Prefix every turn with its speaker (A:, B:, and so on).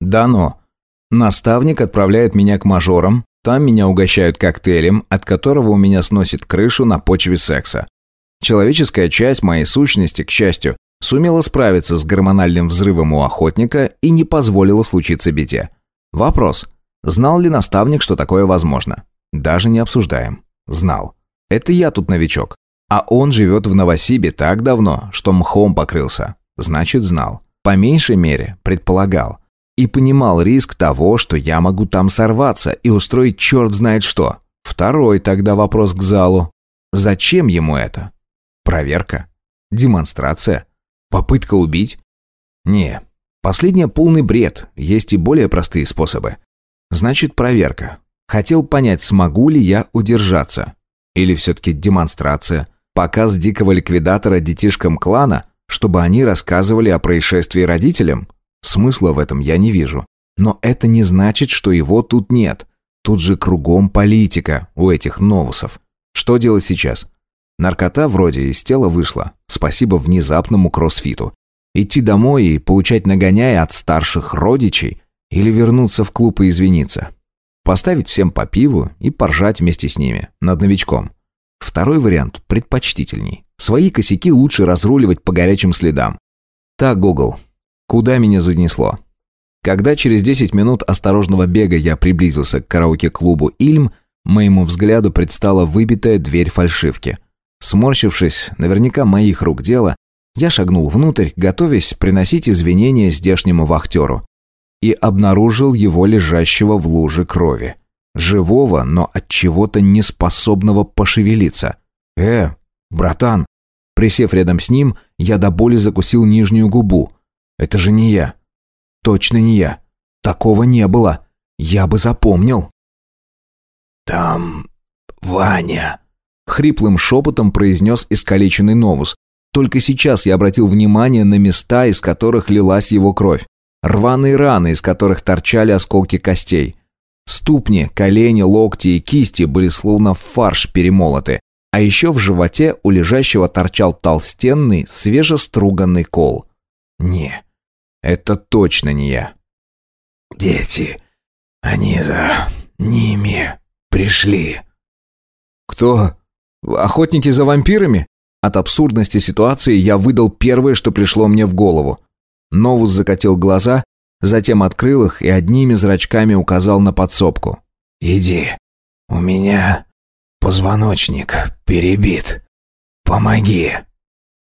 A: Дано. Наставник отправляет меня к мажорам, там меня угощают коктейлем, от которого у меня сносит крышу на почве секса. Человеческая часть моей сущности, к счастью, сумела справиться с гормональным взрывом у охотника и не позволила случиться беде. Вопрос. Знал ли наставник, что такое возможно? Даже не обсуждаем. Знал. Это я тут новичок. А он живет в Новосибе так давно, что мхом покрылся. Значит, знал. По меньшей мере, предполагал. И понимал риск того, что я могу там сорваться и устроить черт знает что. Второй тогда вопрос к залу. Зачем ему это? Проверка? Демонстрация? Попытка убить? Не, последнее полный бред, есть и более простые способы. Значит, проверка. Хотел понять, смогу ли я удержаться. Или все-таки демонстрация, показ дикого ликвидатора детишкам клана, чтобы они рассказывали о происшествии родителям? Смысла в этом я не вижу. Но это не значит, что его тут нет. Тут же кругом политика у этих новусов. Что делать сейчас? Наркота вроде из тела вышла, спасибо внезапному кроссфиту. Идти домой и получать нагоняя от старших родичей или вернуться в клуб и извиниться. Поставить всем по пиву и поржать вместе с ними, над новичком. Второй вариант предпочтительней. Свои косяки лучше разруливать по горячим следам. Так, Гугл, куда меня занесло? Когда через 10 минут осторожного бега я приблизился к караоке-клубу «Ильм», моему взгляду предстала выбитая дверь фальшивки – Сморщившись, наверняка моих рук дело, я шагнул внутрь, готовясь приносить извинения здешнему вахтеру. И обнаружил его лежащего в луже крови. Живого, но от чего-то неспособного пошевелиться. «Э, братан!» Присев рядом с ним, я до боли закусил нижнюю губу. «Это же не я!» «Точно не я! Такого не было! Я бы запомнил!»
B: «Там Ваня!»
A: хриплым шепотом произнес искалеченный Новус. Только сейчас я обратил внимание на места, из которых лилась его кровь. Рваные раны, из которых торчали осколки костей. Ступни, колени, локти и кисти были словно в фарш перемолоты. А еще в животе у лежащего торчал толстенный, свежеструганный кол. Не, это точно не я.
B: «Дети, они за ними пришли».
A: «Кто?» Охотники за вампирами? От абсурдности ситуации я выдал первое, что пришло мне в голову. Новус закатил глаза, затем открыл их и одними зрачками указал на подсобку.
B: «Иди, у меня позвоночник перебит. Помоги».